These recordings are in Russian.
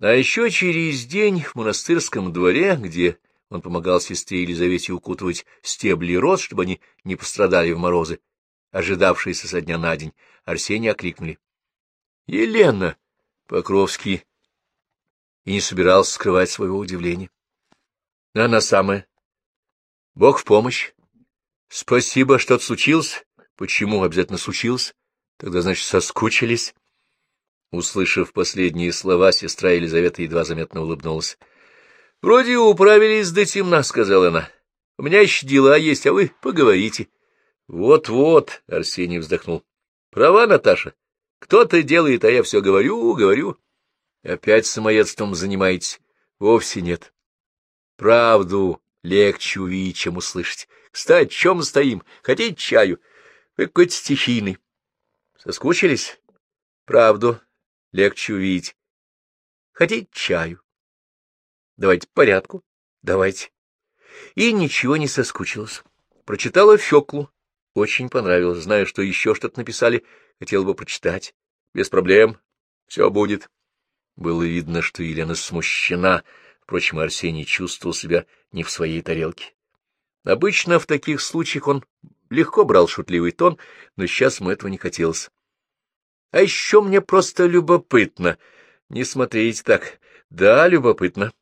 А еще через день в монастырском дворе, где он помогал сестре Елизавете укутывать стебли роз, чтобы они не пострадали в морозы, ожидавшиеся со дня на день, Арсения окликнули. — Елена! Покровский и не собирался скрывать своего удивления. — Она самая. — Бог в помощь. — Спасибо, что-то случилось. — Почему обязательно случилось? Тогда, значит, соскучились. Услышав последние слова, сестра Елизавета едва заметно улыбнулась. — Вроде управились до темна, — сказала она. — У меня еще дела есть, а вы поговорите. Вот — Вот-вот, — Арсений вздохнул. — Права, Наташа. Кто-то делает, а я все говорю, говорю. Опять самоедством занимаетесь? Вовсе нет. Правду легче увидеть, чем услышать. Кстати, чем стоим? Хотите чаю? Вы какой-то стихийный. Соскучились? Правду легче увидеть. Хотите чаю? Давайте порядку. Давайте. И ничего не соскучилась. Прочитала Феклу. Очень понравилось. Знаю, что еще что-то написали. Хотела бы прочитать. Без проблем. Все будет. Было видно, что Елена смущена. Впрочем, Арсений чувствовал себя не в своей тарелке. Обычно в таких случаях он легко брал шутливый тон, но сейчас ему этого не хотелось. — А еще мне просто любопытно. Не смотрите так. Да, любопытно.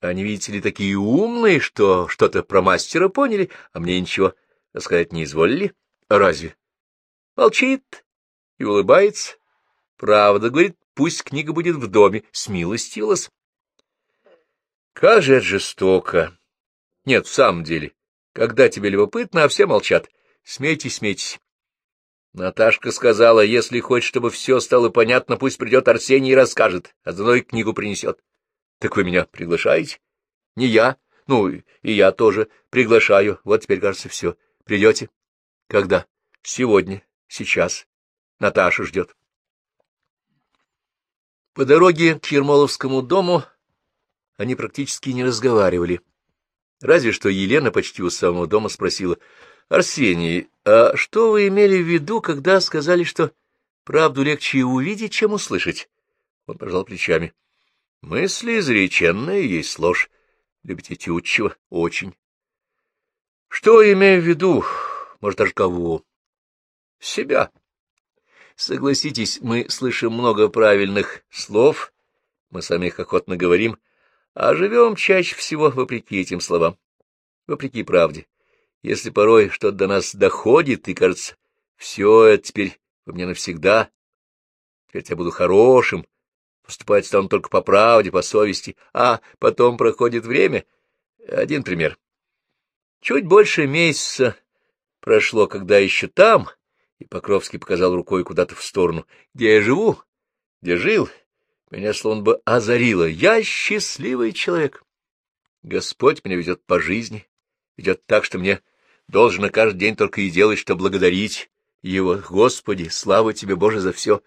Они, видите ли, такие умные, что что-то про мастера поняли, а мне ничего сказать не изволили. Разве? Молчит и улыбается. Правда, говорит, пусть книга будет в доме. Смилостивилась. Как же это жестоко. Нет, в самом деле, когда тебе любопытно, а все молчат. Смейтесь, смейтесь. Наташка сказала, если хочет, чтобы все стало понятно, пусть придет Арсений и расскажет, а заодно и книгу принесет. Так вы меня приглашаете? Не я. Ну, и я тоже приглашаю. Вот теперь, кажется, все. Придете? Когда? Сегодня. Сейчас. Наташа ждет. По дороге к Ермоловскому дому они практически не разговаривали. Разве что Елена почти у самого дома спросила, «Арсений, а что вы имели в виду, когда сказали, что правду легче увидеть, чем услышать?» Он пожал плечами. «Мысли изреченные, есть ложь. Любите Тютчева? Очень». «Что имею в виду? Может, даже кого?» «Себя». Согласитесь, мы слышим много правильных слов, мы сами их охотно говорим, а живем чаще всего вопреки этим словам, вопреки правде. Если порой что-то до нас доходит, и кажется, все это теперь во мне навсегда, теперь я буду хорошим, поступать стану только по правде, по совести, а потом проходит время. Один пример. Чуть больше месяца прошло, когда еще там, и Покровский показал рукой куда-то в сторону. Где я живу? Где жил? Меня словно бы озарило. Я счастливый человек. Господь меня ведет по жизни, ведет так, что мне должно каждый день только и делать, что благодарить его. Господи, слава тебе, Боже, за все.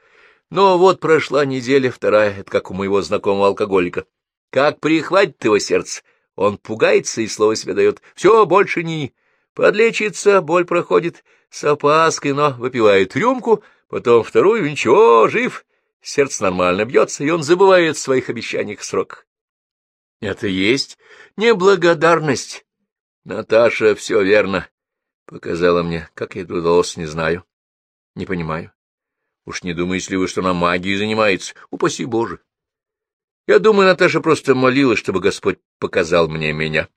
Но вот прошла неделя, вторая, это как у моего знакомого алкоголика. Как прихватит его сердце, он пугается и слово себе дает. Все, больше не... Подлечится, боль проходит, с опаской, но выпивает рюмку, потом вторую, ничего, жив, сердце нормально бьется, и он забывает о своих обещаниях срок. Это есть неблагодарность. Наташа все верно показала мне. Как ей это удалось, не знаю. Не понимаю. Уж не думаете ли вы, что она магией занимается? Упаси Боже. Я думаю, Наташа просто молилась, чтобы Господь показал мне меня.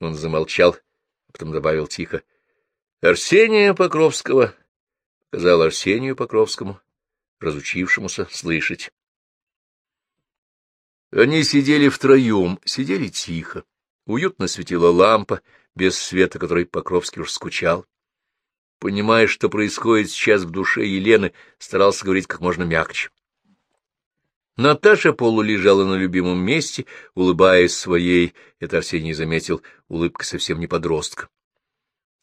Он замолчал, а потом добавил тихо. Арсения Покровского, — сказал Арсению Покровскому, разучившемуся слышать. Они сидели втроем, сидели тихо. Уютно светила лампа, без света, который Покровский уж скучал. Понимая, что происходит сейчас в душе Елены, старался говорить как можно мягче. Наташа полулежала на любимом месте, улыбаясь своей, это Арсений заметил, улыбка совсем не подростка.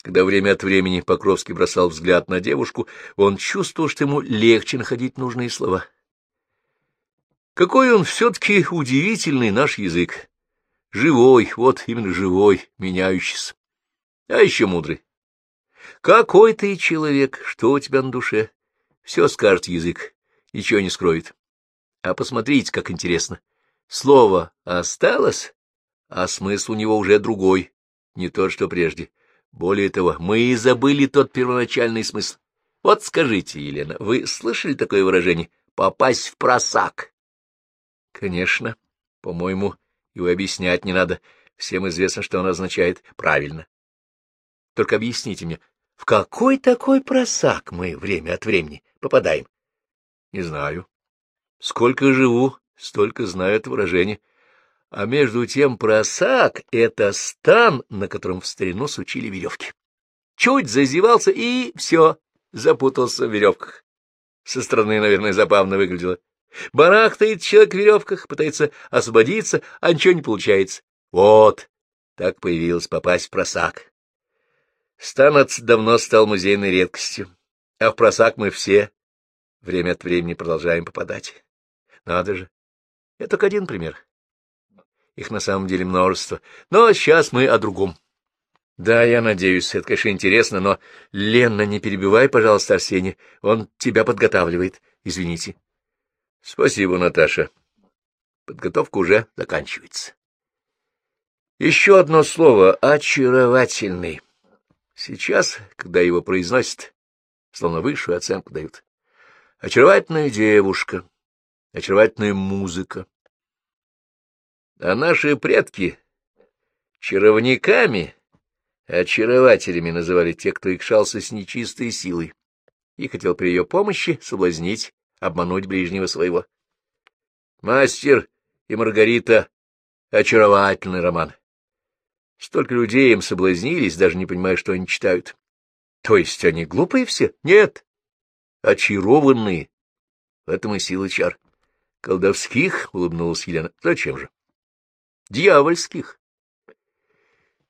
Когда время от времени Покровский бросал взгляд на девушку, он чувствовал, что ему легче находить нужные слова. Какой он все-таки удивительный наш язык! Живой, вот именно живой, меняющийся. А еще мудрый. Какой ты человек, что у тебя на душе? Все скажет язык, ничего не скроет. А посмотрите, как интересно. Слово осталось, а смысл у него уже другой, не тот, что прежде. Более того, мы и забыли тот первоначальный смысл. Вот скажите, Елена, вы слышали такое выражение «попасть в просак»? Конечно. По-моему, его объяснять не надо. Всем известно, что оно означает правильно. Только объясните мне, в какой такой просак мы время от времени попадаем? Не знаю. Сколько живу, столько знаю это выражение. А между тем просак — это стан, на котором в старину сучили веревки. Чуть зазевался и все, запутался в веревках. Со стороны, наверное, забавно выглядело. Барахтает человек в веревках, пытается освободиться, а ничего не получается. Вот, так появилось попасть в просак. Станоц давно стал музейной редкостью, а в просак мы все время от времени продолжаем попадать. Надо же. Это только один пример. Их на самом деле множество. Но сейчас мы о другом. Да, я надеюсь, это, конечно, интересно, но... Лена, не перебивай, пожалуйста, Арсения. Он тебя подготавливает. Извините. Спасибо, Наташа. Подготовка уже заканчивается. Еще одно слово — очаровательный. Сейчас, когда его произносят, словно высшую оценку дают. Очаровательная девушка, очаровательная музыка. А наши предки чаровниками, очарователями называли тех, кто икшался с нечистой силой и хотел при ее помощи соблазнить, обмануть ближнего своего. Мастер и Маргарита — очаровательный роман. Столько людей им соблазнились, даже не понимая, что они читают. То есть они глупые все? Нет. Очарованные. В этом и сила чар. Колдовских, — улыбнулась Елена. Зачем же? Дьявольских.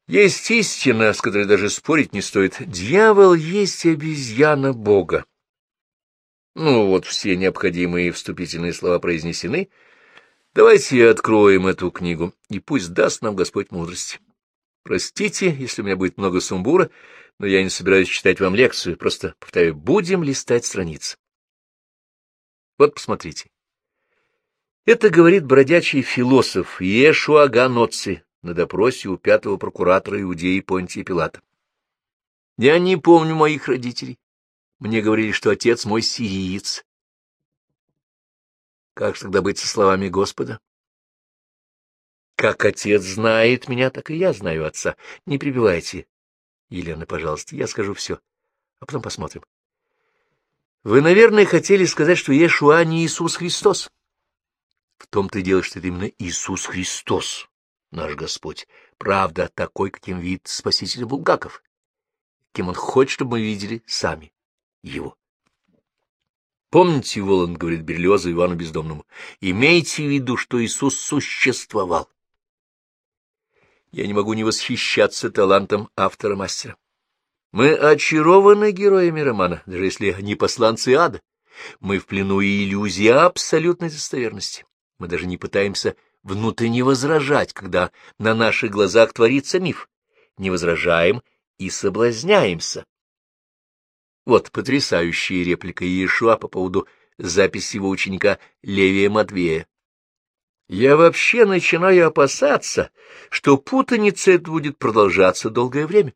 Есть истина, с которой даже спорить не стоит. Дьявол есть обезьяна Бога. Ну, вот все необходимые вступительные слова произнесены. Давайте откроем эту книгу, и пусть даст нам Господь мудрости. Простите, если у меня будет много сумбура, но я не собираюсь читать вам лекцию, просто, повторяю, будем листать страницы. Вот посмотрите. Это говорит бродячий философ Иешуа Ганоци на допросе у пятого прокуратора Иудеи Понтия Пилата. Я не помню моих родителей. Мне говорили, что отец мой сириец. Как же тогда быть со словами Господа? Как отец знает меня, так и я знаю отца. Не прибивайте. Елена, пожалуйста, я скажу все, а потом посмотрим. Вы, наверное, хотели сказать, что Иешуа не Иисус Христос. В том-то и дело, что это именно Иисус Христос, наш Господь. Правда, такой, каким вид Спаситель Булгаков. Кем он хочет, чтобы мы видели сами его. Помните, Воланд говорит Берлиозу Ивану Бездомному, имейте в виду, что Иисус существовал. Я не могу не восхищаться талантом автора-мастера. Мы очарованы героями романа, даже если они посланцы ада. Мы в плену иллюзии абсолютной достоверности. Мы даже не пытаемся внутренне возражать, когда на наших глазах творится миф. Не возражаем и соблазняемся. Вот потрясающая реплика Иешуа по поводу записи его ученика Левия Матвея. Я вообще начинаю опасаться, что путаница эта будет продолжаться долгое время.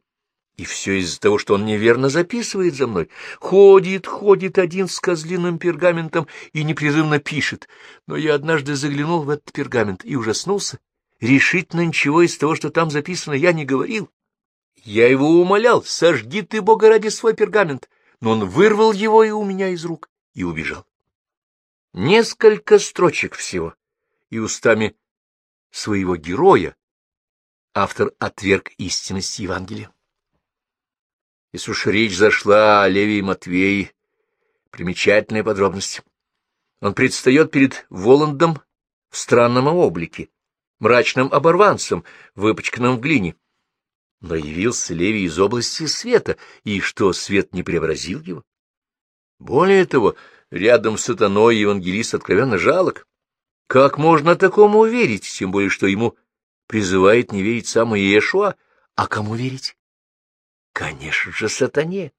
И все из-за того, что он неверно записывает за мной. Ходит, ходит один с козлиным пергаментом и непрерывно пишет. Но я однажды заглянул в этот пергамент и ужаснулся. Решительно ничего из того, что там записано, я не говорил. Я его умолял, сожги ты, Бога, ради свой пергамент. Но он вырвал его и у меня из рук и убежал. Несколько строчек всего и устами своего героя автор отверг истинность Евангелия. Если уж речь зашла о Левии Матвеи, примечательная подробность. Он предстает перед Воландом в странном облике, мрачным оборванцем, выпачканным в глине. Но явился Левий из области света, и что, свет не преобразил его? Более того, рядом с сатаной евангелист откровенно жалок. Как можно такому верить, тем более, что ему призывает не верить сам Иешуа? А кому верить? Конечно же, сатане.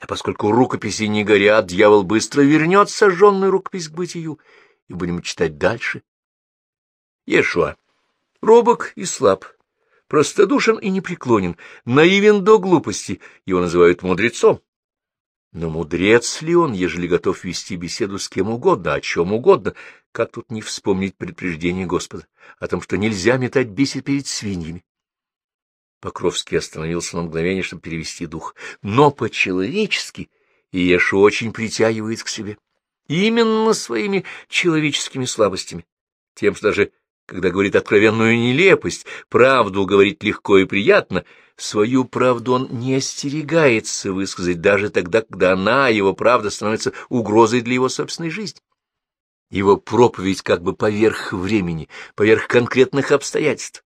А поскольку рукописи не горят, дьявол быстро вернет сожженную рукопись к бытию, и будем читать дальше. Ешуа. Робок и слаб, простодушен и непреклонен, наивен до глупости, его называют мудрецом. Но мудрец ли он, ежели готов вести беседу с кем угодно, о чем угодно? Как тут не вспомнить предупреждение Господа о том, что нельзя метать бесед перед свиньями? Покровский остановился на мгновение, чтобы перевести дух. Но по-человечески Иешу очень притягивает к себе. Именно своими человеческими слабостями. Тем, что даже когда говорит откровенную нелепость, правду говорит легко и приятно, свою правду он не остерегается высказать даже тогда, когда она, его правда, становится угрозой для его собственной жизни. Его проповедь как бы поверх времени, поверх конкретных обстоятельств.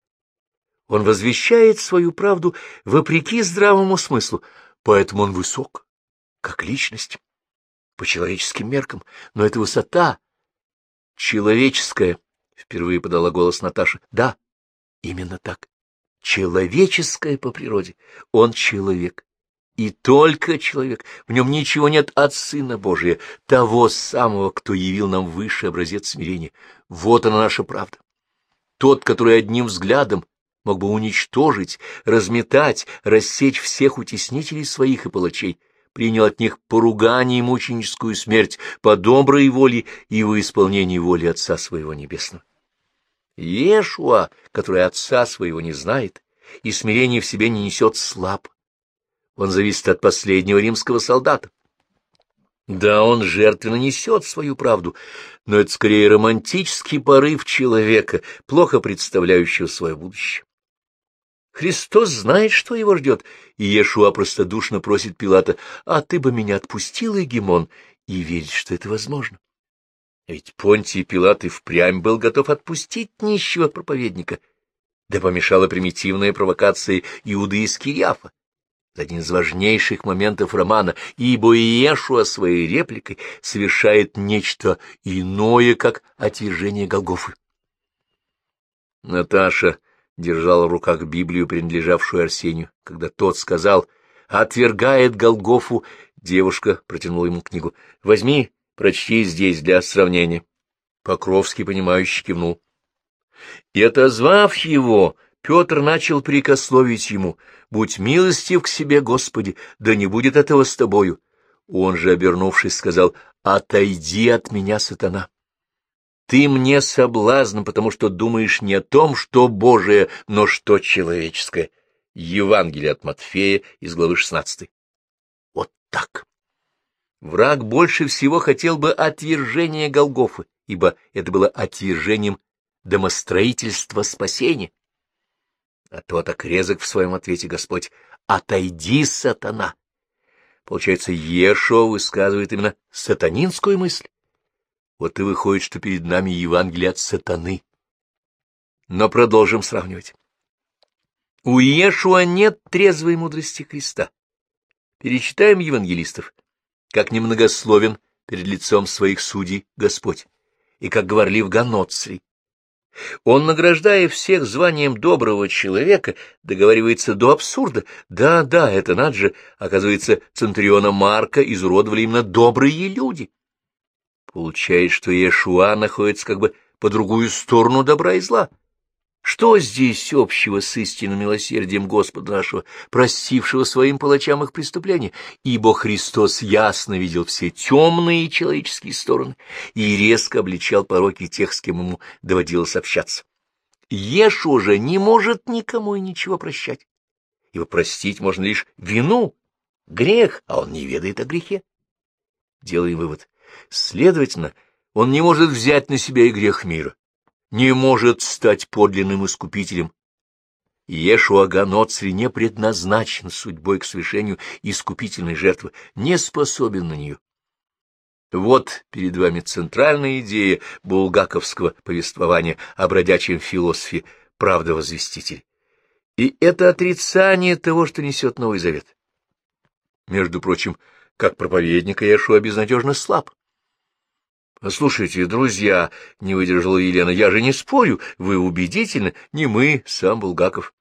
Он возвещает свою правду вопреки здравому смыслу, поэтому он высок, как личность, по человеческим меркам, но это высота человеческая, — впервые подала голос Наташа. — Да, именно так. Человеческая по природе. Он человек. И только человек. В нем ничего нет от Сына Божия, того самого, кто явил нам высший образец смирения. Вот она наша правда. Тот, который одним взглядом мог бы уничтожить, разметать, рассечь всех утеснителей своих и палачей, принял от них поругание и мученическую смерть по доброй воле и во исполнении воли Отца Своего Небесного. Иешуа, который Отца Своего не знает и смирение в себе не несет слаб. Он зависит от последнего римского солдата. Да, он жертвенно несет свою правду, но это скорее романтический порыв человека, плохо представляющего свое будущее. Христос знает, что его ждет, и Иешуа простодушно просит Пилата, «А ты бы меня отпустил, Егемон?» и верит, что это возможно. Ведь Понтий Пилат и впрямь был готов отпустить нищего проповедника, да помешала примитивная провокация Иуды из Киафа. Один из важнейших моментов романа, ибо Иешуа своей репликой совершает нечто иное, как отвержение Голгофы. Наташа держал в руках Библию, принадлежавшую Арсению. Когда тот сказал «отвергает Голгофу», девушка протянула ему книгу. «Возьми, прочти здесь для сравнения». Покровский, понимающий, кивнул. И, отозвав его, Петр начал прикословить ему, «Будь милостив к себе, Господи, да не будет этого с тобою». Он же, обернувшись, сказал, «Отойди от меня, сатана». Ты мне соблазн, потому что думаешь не о том, что Божие, но что человеческое. Евангелие от Матфея из главы 16. Вот так. Враг больше всего хотел бы отвержения Голгофы, ибо это было отвержением домостроительства спасения. А то так резок в своем ответе Господь «Отойди, сатана!» Получается, Ешо высказывает именно сатанинскую мысль. Вот и выходит, что перед нами Евангелие от сатаны. Но продолжим сравнивать. У Иешуа нет трезвой мудрости Христа. Перечитаем евангелистов, как немногословен перед лицом своих судей Господь, и как говорлив Ганоцрий. Он, награждая всех званием доброго человека, договаривается до абсурда. Да, да, это надо же, оказывается, Центуриона Марка изуродовали именно добрые люди. Получается, что Иешуа находится как бы по другую сторону добра и зла. Что здесь общего с истинным милосердием Господа нашего, простившего своим палачам их преступления? Ибо Христос ясно видел все темные человеческие стороны и резко обличал пороки тех, с кем ему доводилось общаться. Ешу же не может никому и ничего прощать, ибо простить можно лишь вину, грех, а он не ведает о грехе. Делаем вывод. Следовательно, он не может взять на себя и грех мира, не может стать подлинным искупителем. Иешуа Ганоцри не предназначен судьбой к совершению искупительной жертвы, не способен на нее. Вот перед вами центральная идея булгаковского повествования о бродячем философе «Правда-возвеститель». И это отрицание того, что несет Новый Завет. Между прочим, как проповедник Иешуа безнадежно слаб. — Слушайте, друзья, — не выдержала Елена, — я же не спорю, вы убедительны, не мы, сам Булгаков.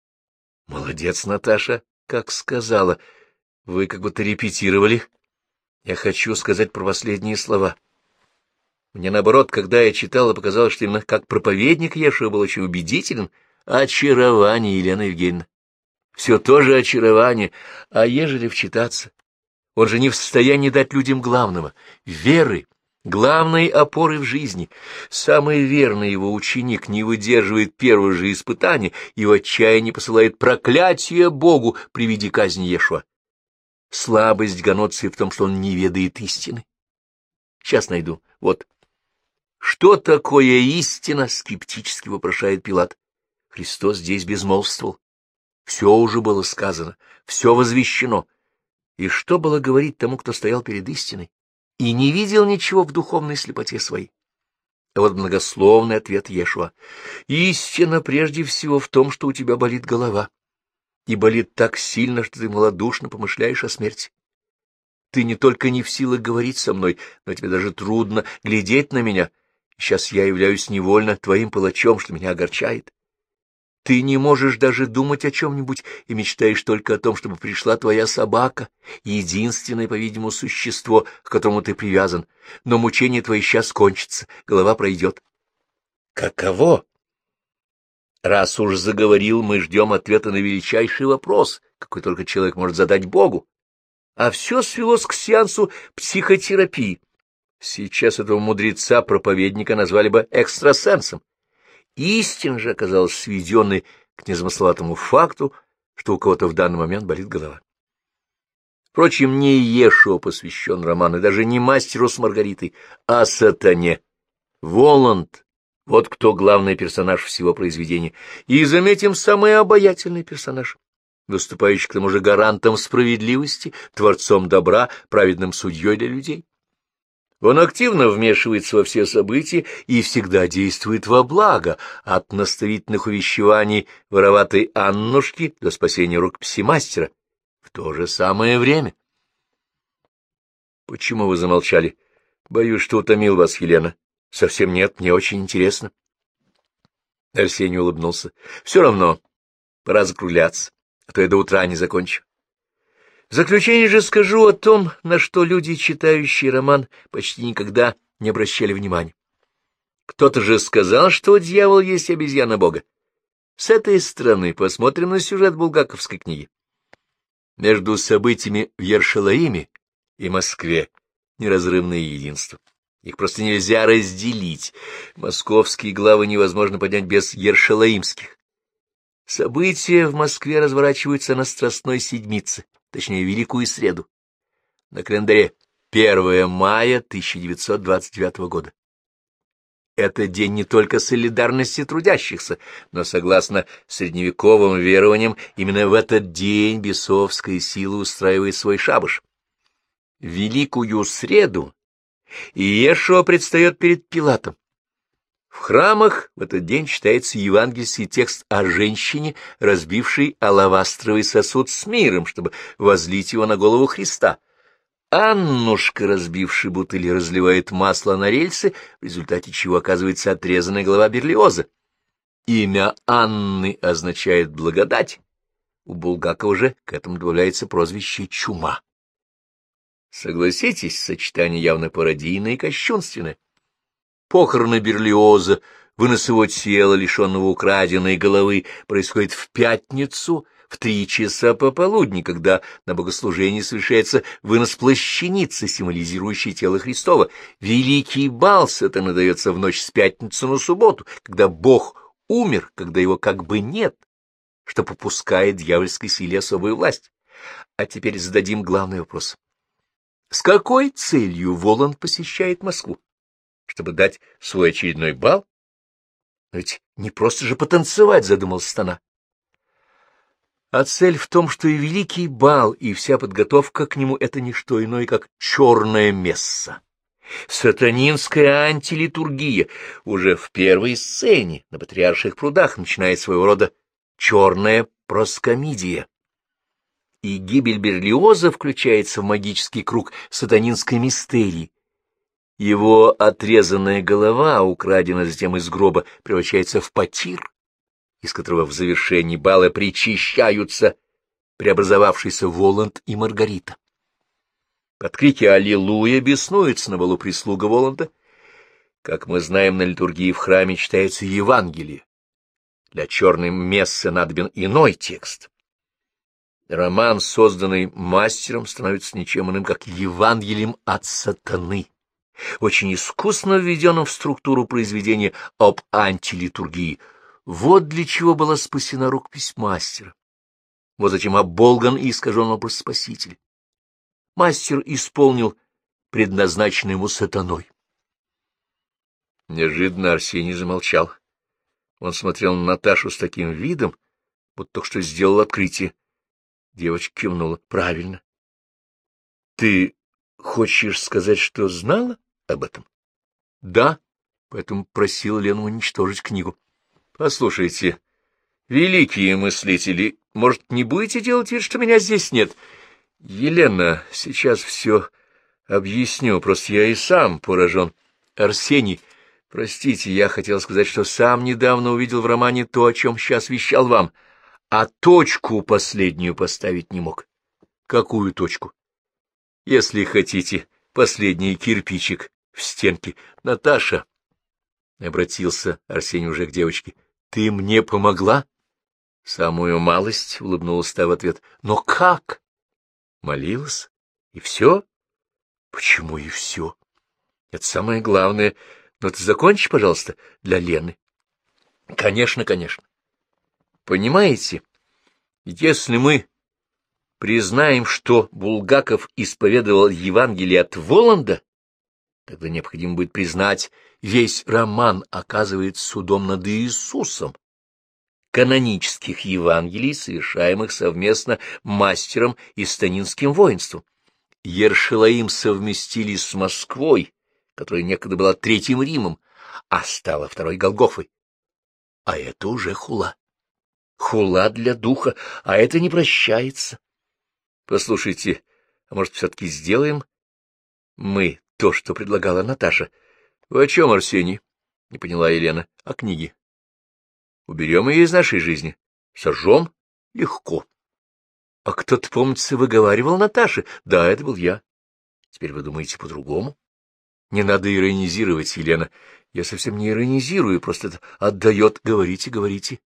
— Молодец, Наташа, как сказала. Вы как будто репетировали. Я хочу сказать про последние слова. Мне, наоборот, когда я читала, показалось, что именно как проповедник Ешуа был очень убедителен. Очарование, Елена Евгеньевна. Все тоже очарование. А ежели вчитаться, он же не в состоянии дать людям главного — веры, главной опоры в жизни. Самый верный его ученик не выдерживает первого же испытания и в отчаянии посылает проклятие Богу при виде казни Ешуа. Слабость Ганоции в том, что он не ведает истины. Сейчас найду. Вот. Что такое истина? Скептически вопрошает Пилат. Христос здесь безмолвствовал. Все уже было сказано, все возвещено. И что было говорить тому, кто стоял перед истиной и не видел ничего в духовной слепоте своей? А вот многословный ответ Ешуа. Истина прежде всего в том, что у тебя болит голова и болит так сильно, что ты малодушно помышляешь о смерти. Ты не только не в силах говорить со мной, но тебе даже трудно глядеть на меня. Сейчас я являюсь невольно твоим палачом, что меня огорчает. Ты не можешь даже думать о чем-нибудь и мечтаешь только о том, чтобы пришла твоя собака, единственное, по-видимому, существо, к которому ты привязан. Но мучение твое сейчас кончится, голова пройдет. Каково? Раз уж заговорил, мы ждем ответа на величайший вопрос, какой только человек может задать Богу. А все свелось к сеансу психотерапии. Сейчас этого мудреца-проповедника назвали бы экстрасенсом. Истина же оказалась сведенной к незамысловатому факту, что у кого-то в данный момент болит голова. Впрочем, не Ешуа посвящен роман, и даже не мастеру с Маргаритой, а сатане. Воланд вот кто главный персонаж всего произведения. И, заметим, самый обаятельный персонаж, выступающий к тому же гарантом справедливости, творцом добра, праведным судьей для людей. Он активно вмешивается во все события и всегда действует во благо, от наставительных увещеваний вороватой Аннушки до спасения рук псимастера. В то же самое время. Почему вы замолчали? Боюсь, что утомил вас, Елена. — Совсем нет, мне очень интересно. Арсений улыбнулся. — Все равно, пора закругляться, а то я до утра не закончу. В заключение же скажу о том, на что люди, читающие роман, почти никогда не обращали внимания. Кто-то же сказал, что дьявол есть обезьяна Бога. С этой стороны посмотрим на сюжет булгаковской книги. Между событиями в Ершалаиме и Москве неразрывное единство. Их просто нельзя разделить. Московские главы невозможно поднять без ершалаимских. События в Москве разворачиваются на Страстной Седмице, точнее, Великую Среду. На календаре 1 мая 1929 года. Это день не только солидарности трудящихся, но, согласно средневековым верованиям, именно в этот день бесовская сила устраивает свой шабаш. Великую Среду Иешуа предстает перед Пилатом. В храмах в этот день читается евангельский текст о женщине, разбившей алавастровый сосуд с миром, чтобы возлить его на голову Христа. Аннушка, разбившая бутыль, разливает масло на рельсы, в результате чего оказывается отрезанная голова Берлиоза. Имя Анны означает «благодать». У Булгакова же к этому добавляется прозвище «чума». Согласитесь, сочетание явно пародийное и кощунственное. Похороны Берлиоза, вынос его тела, лишенного украденной головы, происходит в пятницу в три часа пополудни, когда на богослужении совершается вынос плащаницы, символизирующей тело Христова. Великий бал сатана дается в ночь с пятницы на субботу, когда Бог умер, когда его как бы нет, что попускает дьявольской силе особую власть. А теперь зададим главный вопрос. С какой целью Воланд посещает Москву? Чтобы дать свой очередной бал? ведь не просто же потанцевать, задумался Стана. А цель в том, что и великий бал, и вся подготовка к нему — это не что иное, как черное месса. Сатанинская антилитургия уже в первой сцене на Патриарших прудах начинает своего рода черная проскомидия и гибель Берлиоза включается в магический круг сатанинской мистерии. Его отрезанная голова, украденная затем из гроба, превращается в потир, из которого в завершении бала причищаются преобразовавшийся Воланд и Маргарита. Под крики «Аллилуйя!» беснуется на балу прислуга Воланда, Как мы знаем, на литургии в храме читается Евангелие. Для черной мессы надобен иной текст. Роман, созданный мастером, становится ничем иным, как Евангелием от сатаны, очень искусно введенным в структуру произведения об антилитургии. Вот для чего была спасена рукопись мастера. Вот зачем оболган и искажен образ Спасителя. Мастер исполнил предназначенный ему сатаной. Неожиданно Арсений замолчал. Он смотрел на Наташу с таким видом, будто только что сделал открытие. Девочка кивнула. — Правильно. — Ты хочешь сказать, что знала об этом? — Да, поэтому просил Лену уничтожить книгу. — Послушайте, великие мыслители, может, не будете делать вид, что меня здесь нет? — Елена, сейчас все объясню, просто я и сам поражен. Арсений, простите, я хотел сказать, что сам недавно увидел в романе то, о чем сейчас вещал вам — а точку последнюю поставить не мог. Какую точку? Если хотите, последний кирпичик в стенке. Наташа, — обратился Арсений уже к девочке, — ты мне помогла? Самую малость, — улыбнулась та в ответ. Но как? Молилась? И все? Почему и все? Это самое главное. Но ты закончи, пожалуйста, для Лены. Конечно, конечно. Понимаете, если мы признаем, что Булгаков исповедовал Евангелие от Воланда, тогда необходимо будет признать, весь роман оказывается судом над Иисусом, канонических Евангелий, совершаемых совместно мастером и станинским воинством. Ершилаим совместили с Москвой, которая некогда была Третьим Римом, а стала Второй Голгофой. А это уже хула хула для духа, а это не прощается. Послушайте, а может, все-таки сделаем мы то, что предлагала Наташа? Вы о чем, Арсений? Не поняла Елена. О книге. Уберем ее из нашей жизни. Сожжем? Легко. А кто-то, помнится, выговаривал Наташе. Да, это был я. Теперь вы думаете по-другому? Не надо иронизировать, Елена. Я совсем не иронизирую, просто это отдает. Говорите, говорите.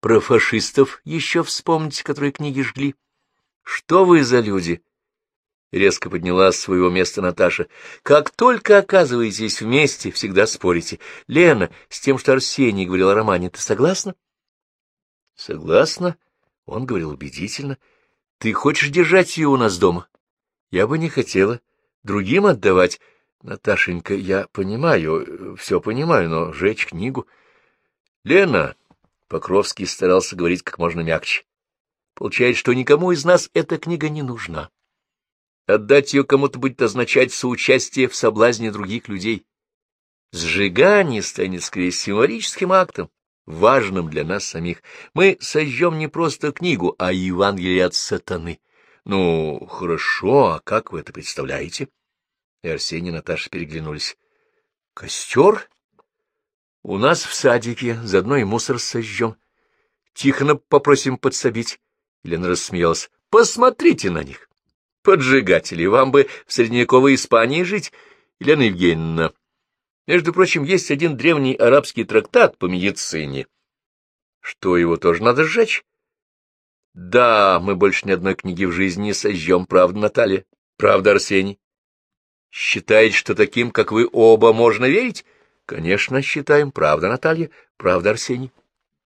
Про фашистов еще вспомните, которые книги жгли. Что вы за люди? Резко подняла с своего места Наташа. Как только оказываетесь вместе, всегда спорите. Лена, с тем, что Арсений говорил о романе, ты согласна? Согласна. Он говорил убедительно. Ты хочешь держать ее у нас дома? Я бы не хотела. Другим отдавать. Наташенька, я понимаю, все понимаю, но жечь книгу... Лена, Покровский старался говорить как можно мягче. Получается, что никому из нас эта книга не нужна. Отдать ее кому-то будет означать соучастие в соблазне других людей. Сжигание станет скорее символическим актом, важным для нас самих. Мы сожжем не просто книгу, а Евангелие от сатаны. Ну, хорошо, а как вы это представляете? И Арсений и Наташа переглянулись. Костер? У нас в садике, заодно и мусор сожжем. Тихона попросим подсобить. Елена рассмеялась. Посмотрите на них. Поджигатели, вам бы в средневековой Испании жить, Елена Евгеньевна. Между прочим, есть один древний арабский трактат по медицине. Что, его тоже надо сжечь? Да, мы больше ни одной книги в жизни не сожжем, правда, Наталья? Правда, Арсений? Считаете, что таким, как вы оба, можно верить? Конечно, считаем. Правда, Наталья? Правда, Арсений?